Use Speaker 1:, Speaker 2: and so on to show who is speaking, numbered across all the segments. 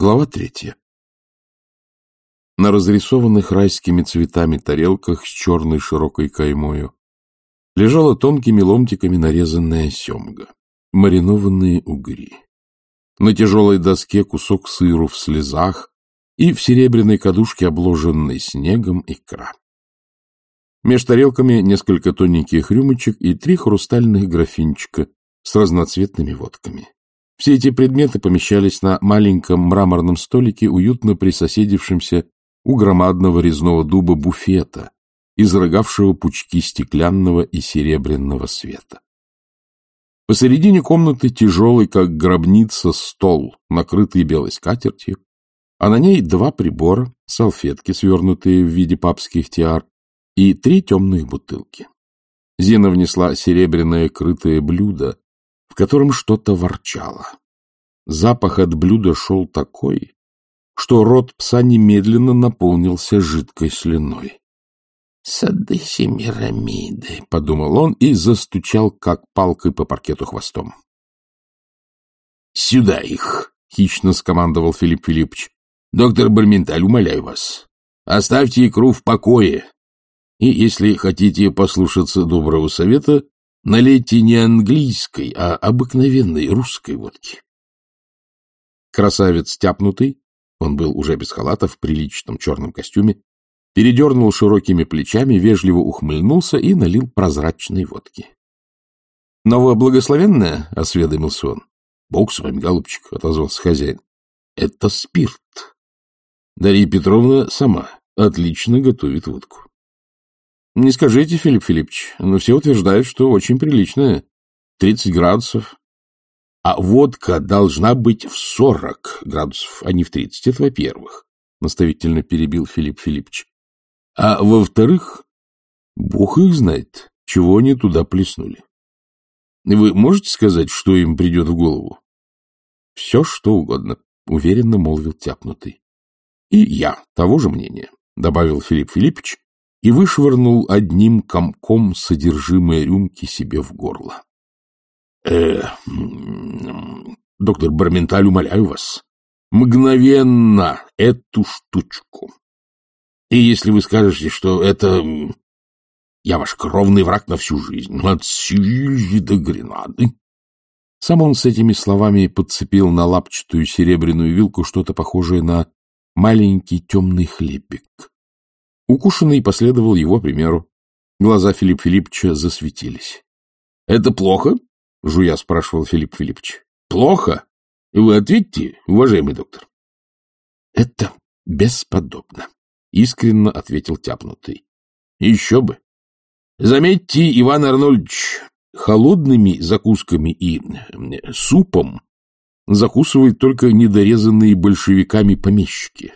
Speaker 1: Глава третья. На разрисованных райскими цветами тарелках с черной широкой каймою лежала тонкими ломтиками нарезанная семга, маринованные угри. На тяжелой доске кусок сыру в слезах и в серебряной кадушке, обложенной снегом, икра. Меж тарелками несколько тоненьких рюмочек и три хрустальных графинчика с разноцветными водками. Все эти предметы помещались на маленьком мраморном столике, уютно присоседившемся у громадного резного дуба буфета, изрыгавшего пучки стеклянного и серебряного света. Посередине комнаты тяжелый, как гробница, стол, накрытый белой скатертью, а на ней два прибора, салфетки, свернутые в виде папских тиар, и три темных бутылки. Зина внесла серебряное крытое блюдо, в котором что-то ворчало. Запах от блюда шел такой, что рот пса немедленно наполнился жидкой слюной. — Сады Семирамиды, — подумал он и застучал, как палкой по паркету хвостом. — Сюда их! — хищно скомандовал Филипп Филиппович. — Доктор Барменталь, умоляю вас, оставьте икру в покое. И, если хотите послушаться доброго совета, Налейте не английской, а обыкновенной русской водки. Красавец тяпнутый, он был уже без халата в приличном черном костюме, передернул широкими плечами, вежливо ухмыльнулся и налил прозрачной водки. — Новоблагословенная? — осведомился он. — Бог с вами, голубчик, — отозвался хозяин. — Это спирт. Дарья Петровна сама отлично готовит водку. — Не скажите, Филипп Филиппович, но все утверждают, что очень приличная. Тридцать градусов. — А водка должна быть в сорок градусов, а не в тридцать. Это во-первых, — наставительно перебил Филипп Филиппович. — А во-вторых, бог их знает, чего они туда плеснули. Вы можете сказать, что им придет в голову? — Все, что угодно, — уверенно молвил тяпнутый. — И я того же мнения, — добавил Филипп Филиппович, и вышвырнул одним комком содержимое рюмки себе в горло. э, доктор Барменталь, умоляю вас, мгновенно эту штучку. И если вы скажете, что это... Я ваш кровный враг на всю жизнь, от Севильи до Гренады. Сам он с этими словами подцепил на лапчатую серебряную вилку что-то похожее на маленький темный хлебик. Укушенный последовал его примеру. Глаза Филипп Филипповича засветились. — Это плохо? — жуя спрашивал Филипп Филиппович. — Плохо? Вы ответьте, уважаемый доктор. — Это бесподобно, — искренне ответил тяпнутый. — Еще бы. Заметьте, Иван Арнольдович, холодными закусками и супом закусывают только недорезанные большевиками помещики.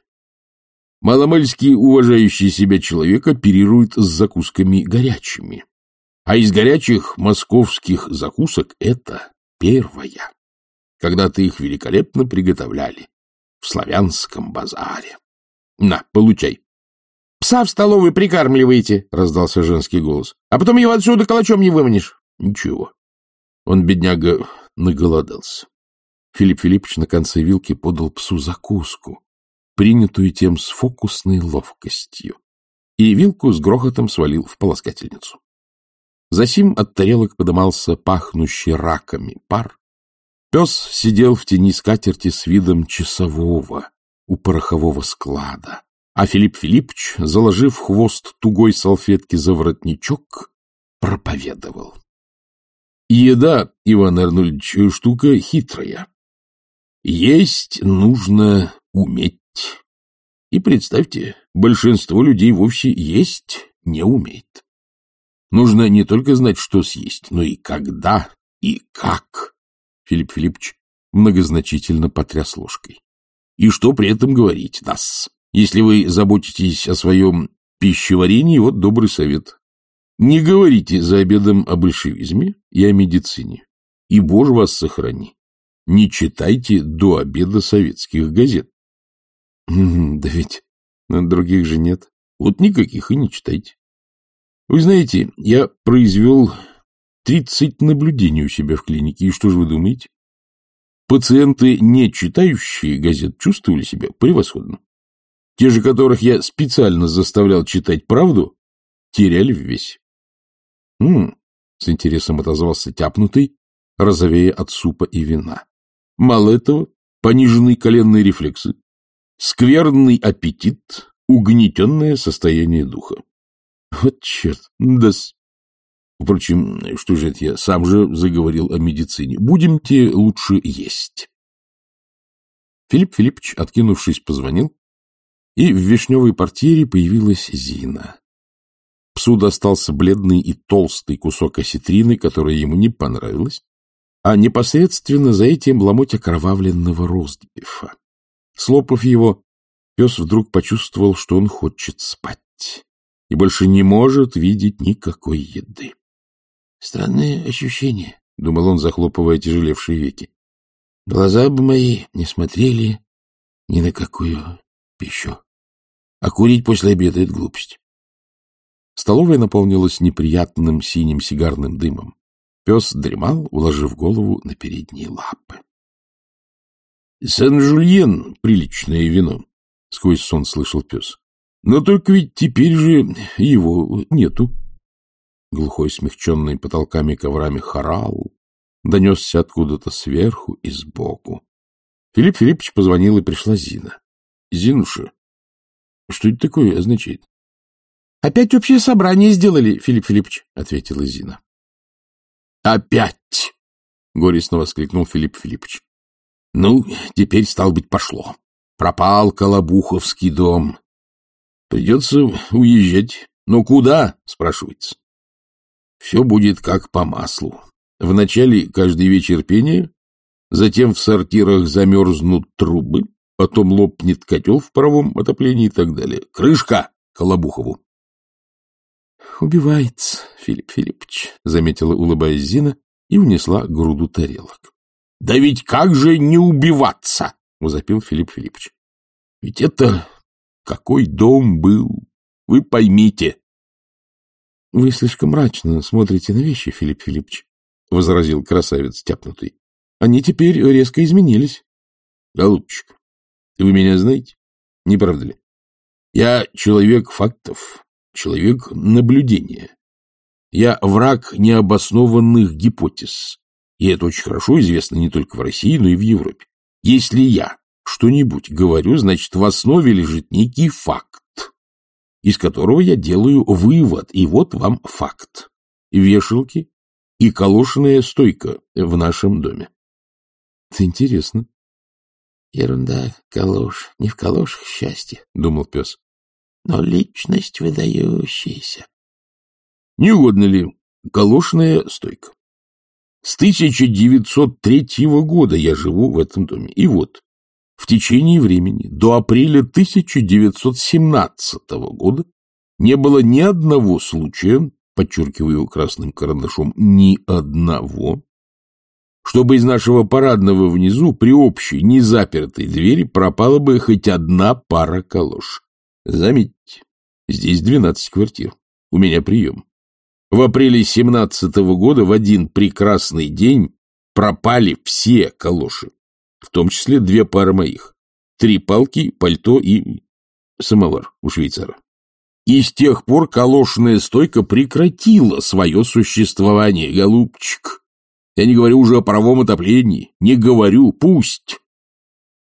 Speaker 1: Маломальский уважающий себя человек оперирует с закусками горячими. А из горячих московских закусок это первая. Когда-то их великолепно приготовляли в славянском базаре. На, получай. — Пса в столовой прикармливаете, — раздался женский голос. — А потом его отсюда калачом не выманишь. — Ничего. Он, бедняга, наголодался. Филипп Филиппович на конце вилки подал псу закуску, принятую тем с фокусной ловкостью, и вилку с грохотом свалил в полоскательницу. Засим от тарелок подымался пахнущий раками пар. Пес сидел в тени скатерти с видом часового у порохового склада, а Филипп Филиппович, заложив хвост тугой салфетки за воротничок, проповедовал. Еда, Иван Арнольдович, штука хитрая. Есть нужно уметь. И представьте, большинство людей вовсе есть не умеет. Нужно не только знать, что съесть, но и когда, и как. Филипп Филиппович многозначительно потряс ложкой. И что при этом говорить, нас? Если вы заботитесь о своем пищеварении, вот добрый совет. Не говорите за обедом о большевизме и о медицине. И, боже вас сохрани, не читайте до обеда советских газет. Да ведь других же нет. Вот никаких и не читайте. Вы знаете, я произвел тридцать наблюдений у себя в клинике, и что же вы думаете? Пациенты, не читающие газет, чувствовали себя превосходно. Те же, которых я специально заставлял читать правду, теряли в весе. С интересом отозвался тяпнутый, розовея от супа и вина. Мало этого, пониженные коленные рефлексы, скверный аппетит, угнетенное состояние духа. Вот черт, да. Впрочем, что же это я сам же заговорил о медицине. Будемте лучше есть. Филипп Филиппович, откинувшись, позвонил, и в вишневой портьере появилась Зина. Псу достался бледный и толстый кусок осетрины, которая ему не понравилась, а непосредственно за этим ломоть окровавленного ростбифа. Слопав его, пес вдруг почувствовал, что он хочет спать и больше не может видеть никакой еды. Странные ощущения, — думал он, захлопывая тяжелевшие веки. Глаза бы мои не смотрели ни на какую пищу. А курить после обеда — это глупость. Столовая наполнилась неприятным синим сигарным дымом. Пес дремал, уложив голову на передние лапы. — Сен-Жульен — приличное вино, — сквозь сон слышал пес. — Но только ведь теперь же его нету. Глухой, смягченный потолками коврами хорал донесся откуда-то сверху и сбоку. Филипп Филиппович позвонил, и пришла Зина. — Зинуша, что это такое означает? — Опять общее собрание сделали, Филипп Филиппович, — ответила Зина. — Опять! — горестно воскликнул Филипп Филиппович. — Ну, теперь, стал быть, пошло. Пропал Колобуховский дом. Придется уезжать. Но куда, спрашивается? Все будет как по маслу. Вначале каждый вечер пения, затем в сортирах замерзнут трубы, потом лопнет котел в паровом отоплении и так далее. Крышка Колобухову. — Убивается, Филипп Филиппович, — заметила, улыбаясь Зина, и унесла груду тарелок. — Да ведь как же не убиваться? — возопил Филипп Филиппович. — Ведь это какой дом был, вы поймите. — Вы слишком мрачно смотрите на вещи, Филипп Филиппович, — возразил красавец тяпнутый. — Они теперь резко изменились. — Голубчик, вы меня знаете? Не правда ли? Я человек фактов, человек наблюдения. Я враг необоснованных гипотез. И это очень хорошо известно не только в России, но и в Европе. Если я что-нибудь говорю, значит, в основе лежит некий факт, из которого я делаю вывод, и вот вам факт. Вешалки и колошенная стойка в нашем доме. Это интересно. Ерунда, калош. Не в калошах счастье, — думал пес. Но личность выдающаяся. Не угодно ли калошная стойка? С 1903 года я живу в этом доме. И вот, в течение времени, до апреля 1917 года, не было ни одного случая, подчеркиваю красным карандашом, ни одного, чтобы из нашего парадного внизу при общей незапертой двери пропала бы хоть одна пара калош. Заметьте, здесь двенадцать квартир. У меня прием. В апреле семнадцатого года в один прекрасный день пропали все калоши, в том числе две пары моих. Три палки, пальто и самовар у швейцара. И с тех пор калошная стойка прекратила свое существование, голубчик. Я не говорю уже о паровом отоплении. Не говорю, пусть.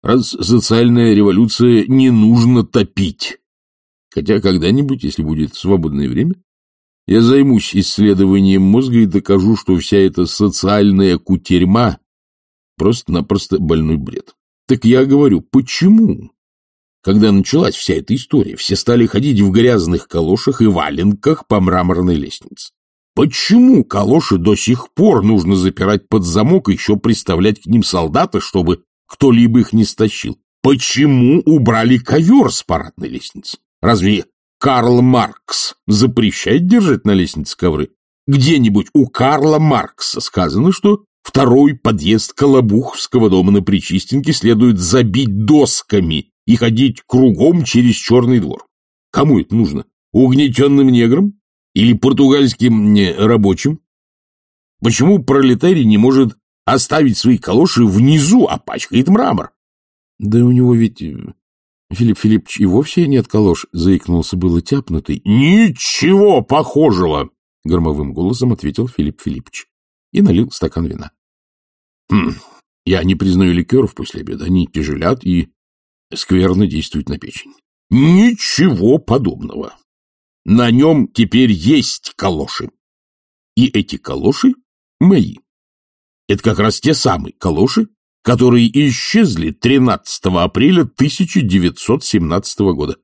Speaker 1: Раз социальная революция не нужно топить. Хотя когда-нибудь, если будет свободное время, я займусь исследованием мозга и докажу, что вся эта социальная кутерьма просто-напросто больной бред. Так я говорю, почему? Когда началась вся эта история, все стали ходить в грязных калошах и валенках по мраморной лестнице. Почему калоши до сих пор нужно запирать под замок и еще приставлять к ним солдата, чтобы кто-либо их не стащил? Почему убрали ковер с парадной лестницы? Разве Карл Маркс запрещает держать на лестнице ковры? Где-нибудь у Карла Маркса сказано, что второй подъезд Колобуховского дома на Причистенке следует забить досками и ходить кругом через черный двор. Кому это нужно? Угнетенным неграм? Или португальским рабочим? Почему пролетарий не может Оставить свои калоши внизу опачкает мрамор.
Speaker 2: — Да у него ведь, э, Филипп Филиппович, и вовсе нет калош, — заикнулся было тяпнутый.
Speaker 1: — Ничего похожего!
Speaker 2: — громовым голосом ответил Филипп Филиппович и налил стакан вина.
Speaker 1: — Хм, я не признаю ликеров после обеда. Они тяжелят и скверно действуют на печень. Ничего подобного. На нем теперь есть калоши. И эти калоши мои. Это как раз те самые калоши, которые исчезли 13 апреля 1917 года.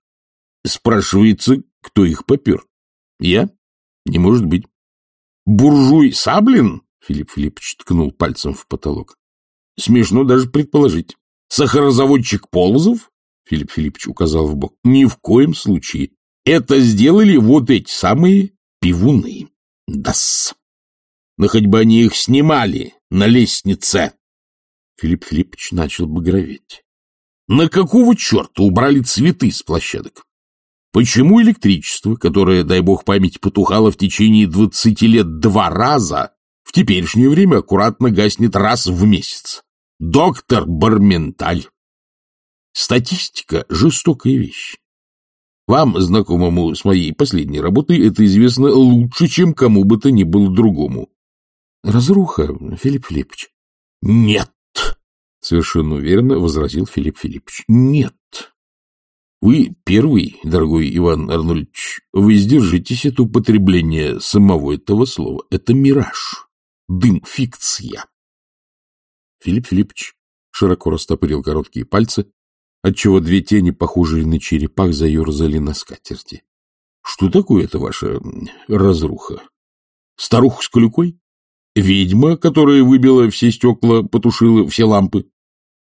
Speaker 1: Спрашивается, кто их попер? Я? Не может быть. Буржуй Саблин? Филипп Филиппович ткнул пальцем в потолок. Смешно даже предположить. Сахарозаводчик Полозов? Филипп Филиппович указал в бок. Ни в коем случае. Это сделали вот эти самые пивуны. Дас. Но хоть бы они их снимали на лестнице.
Speaker 2: Филипп Филиппович начал багроветь.
Speaker 1: На какого черта убрали цветы с площадок? Почему электричество, которое, дай бог память, потухало в течение двадцати лет два раза, в теперешнее время аккуратно гаснет раз в месяц? Доктор Барменталь. Статистика — жестокая вещь. Вам, знакомому с моей последней работой, это известно лучше, чем кому бы то ни было другому.
Speaker 2: Разруха, Филипп Филиппович.
Speaker 1: Нет,
Speaker 2: совершенно уверенно возразил Филипп Филиппович.
Speaker 1: Нет. Вы первый, дорогой Иван Арнольдович, вы сдержитесь от употребления самого этого слова. Это мираж, дым, фикция.
Speaker 2: Филипп Филиппович широко растопырил короткие пальцы, отчего две тени, похожие на черепах, заерзали на скатерти.
Speaker 1: — Что такое это ваша разруха? Старуха с клюкой? Ведьма, которая выбила все стекла, потушила все лампы?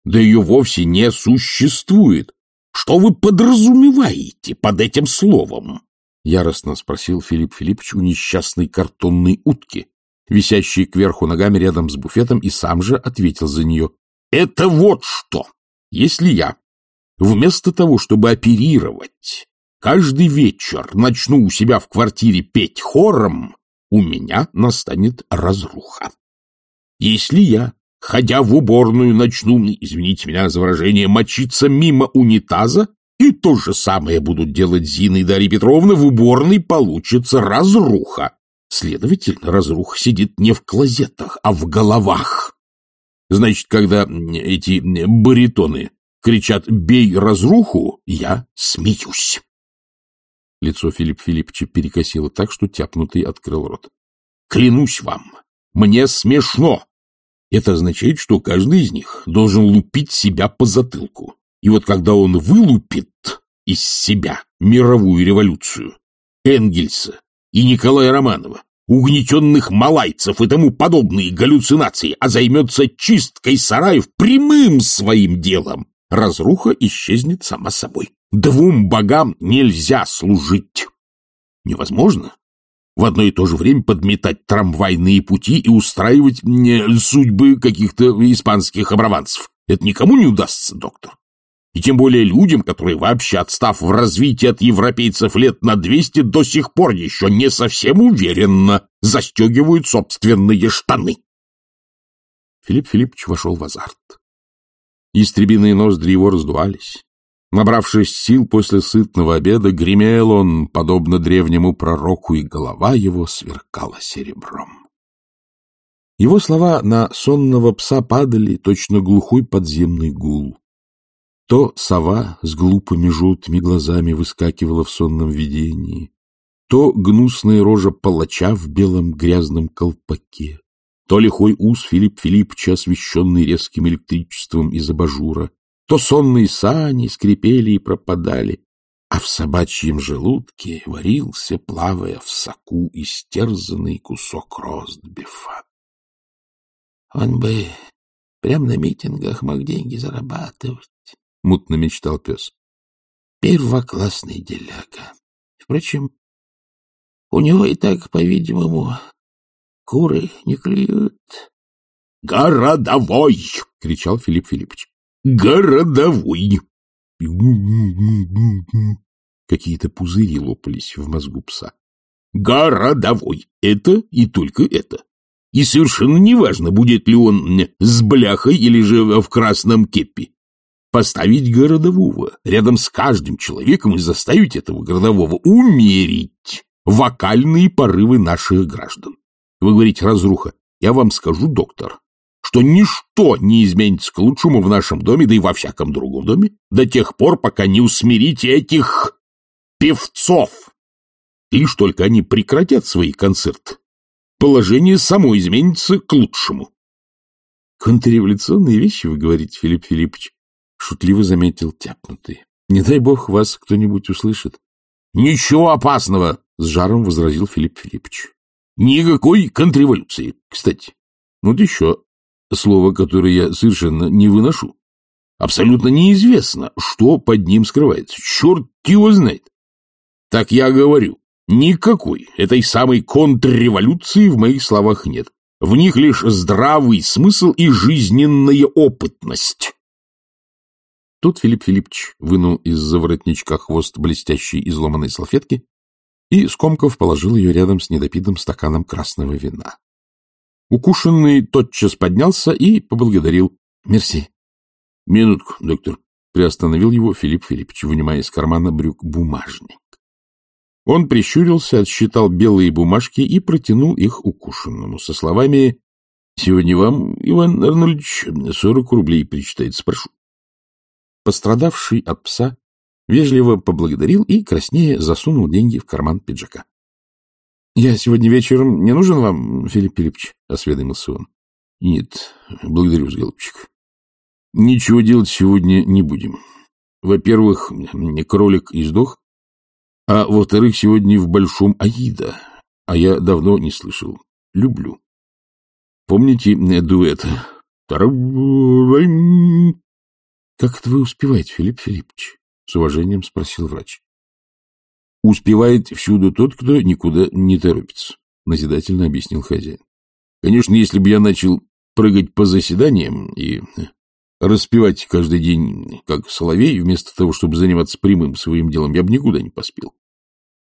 Speaker 1: Да ее вовсе не существует. Что вы подразумеваете под этим словом? — яростно спросил Филипп Филиппович у несчастной картонной утки, висящей кверху ногами рядом с буфетом, и сам же ответил за нее. — Это вот что! Если я, вместо того, чтобы оперировать, каждый вечер начну у себя в квартире петь хором, у меня настанет разруха. Если я, ходя в уборную, начну, извините меня за выражение, мочиться мимо унитаза, и то же самое будут делать Зина и Дарья Петровна, в уборной получится разруха. Следовательно, разруха сидит не в клозетах, а в головах. Значит, когда эти баритоны кричат «бей разруху», я смеюсь.
Speaker 2: Лицо Филипп Филипповича перекосило так, что тяпнутый открыл рот.
Speaker 1: — Клянусь вам, мне смешно. Это означает, что каждый из них должен лупить себя по затылку. И вот когда он вылупит из себя мировую революцию, Энгельса и Николая Романова, угнетенных малайцев и тому подобные галлюцинации, а займется чисткой сараев прямым своим делом, разруха исчезнет сама собой. Двум богам нельзя служить. Невозможно в одно и то же время подметать трамвайные пути и устраивать судьбы каких-то испанских обраванцев. Это никому не удастся, доктор. И тем более людям, которые вообще, отстав в развитии от европейцев лет на двести, до сих пор еще не совсем уверенно застегивают собственные штаны.
Speaker 2: Филипп Филиппович вошел в азарт. Истребиные ноздри его раздувались. Набравшись сил после сытного обеда, гремел он, подобно древнему пророку, и голова его сверкала серебром. Его слова на сонного пса падали, точно глухой подземный гул. То сова с глупыми желтыми глазами выскакивала в сонном видении, то гнусная рожа палача в белом грязном колпаке, то лихой ус Филипп Филипповича, освещенный резким электричеством из абажура, то сонные сани скрипели и пропадали, а в собачьем желудке варился, плавая в соку, истерзанный кусок ростбифа.
Speaker 3: Он бы прямо на митингах мог деньги зарабатывать, — мутно мечтал пес. Первоклассный деляга. Впрочем, у него и так, по-видимому, куры не клюют.
Speaker 1: — Городовой! — кричал Филипп Филиппович городовой.
Speaker 2: Какие-то пузыри лопались в мозгу пса.
Speaker 1: Городовой. Это и только это. И совершенно неважно, будет ли он с бляхой или же в красном кеппе. Поставить городового рядом с каждым человеком и заставить этого городового умерить вокальные порывы наших граждан. Вы говорите, разруха. Я вам скажу, доктор, что ничто не изменится к лучшему в нашем доме, да и во всяком другом доме, до тех пор, пока не усмирите этих певцов. Лишь только они прекратят свои концерты, положение само изменится к лучшему.
Speaker 2: — Контрреволюционные вещи, вы говорите, Филипп Филиппович, — шутливо заметил тяпнутый. — Не дай бог вас кто-нибудь услышит.
Speaker 1: — Ничего опасного, — с жаром возразил Филипп Филиппович. — Никакой контрреволюции, кстати. Вот еще слово, которое я совершенно не выношу. Абсолютно неизвестно, что под ним скрывается. Черт его знает. Так я говорю, Никакой этой самой контрреволюции в моих словах нет. В них лишь здравый смысл и жизненная опытность.
Speaker 2: Тут Филипп Филиппович вынул из-за воротничка хвост блестящей изломанной салфетки и, скомков, положил ее рядом с недопитым стаканом красного вина. Укушенный тотчас поднялся и поблагодарил. — Мерси. — Минутку, доктор. Приостановил его Филипп Филиппович, вынимая из кармана брюк бумажник. Он прищурился, отсчитал белые бумажки и протянул их укушенному со словами «Сегодня вам, Иван Арнольдович, сорок рублей причитается, прошу». Пострадавший от пса вежливо поблагодарил и, краснее, засунул деньги в карман пиджака. — Я сегодня вечером не нужен вам, Филипп Филиппович? — осведомился он. — Нет, благодарю, голубчик. Ничего делать сегодня не будем. Во-первых, кролик издох, а во-вторых, сегодня в Большом Аида, а я давно не слышал. Люблю. Помните дуэт? Как это вы успеваете, Филипп Филиппович? С уважением спросил врач. Успевает всюду тот, кто никуда не торопится, назидательно объяснил хозяин. Конечно, если бы я начал прыгать по заседаниям и распевать каждый день, как соловей, вместо того, чтобы заниматься прямым своим делом, я бы никуда не поспел.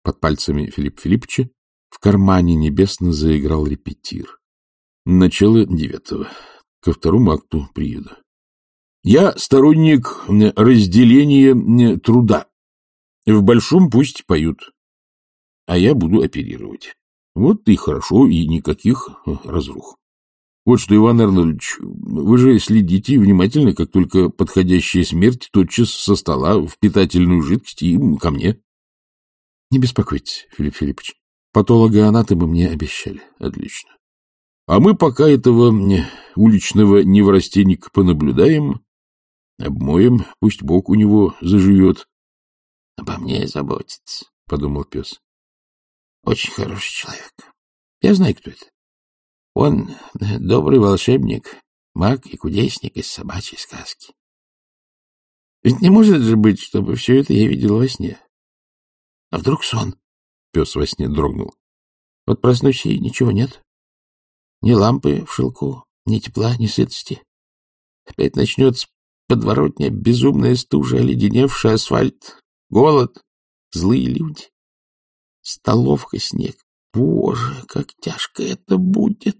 Speaker 2: Под пальцами Филиппа Филипповича в кармане небесно заиграл репетир. Начало девятого, ко второму акту приюда. Я сторонник разделения труда. В большом пусть поют, а я буду оперировать. Вот и хорошо, и никаких разрух. Вот что, Иван Арнольдович, вы же следите внимательно, как только подходящая смерть тотчас со стола в питательную жидкость и ко мне. Не беспокойтесь, Филипп Филиппович. Патологоанатомы мне обещали. Отлично. А мы пока этого уличного неврастенника понаблюдаем, обмоем, пусть Бог у него заживет.
Speaker 3: — Обо мне заботится, — подумал пес. — Очень хороший человек. Я знаю, кто это. Он добрый волшебник, маг и кудесник из собачьей сказки. Ведь не может же быть, чтобы все это я видел во сне. А вдруг сон? Пес во сне дрогнул. Вот проснусь, и ничего нет. Ни лампы в шелку, ни тепла, ни сытости. Опять начнется подворотня, безумная стужа, оледеневший асфальт, голод, злые люди. Столовка, снег. Боже, как тяжко это будет!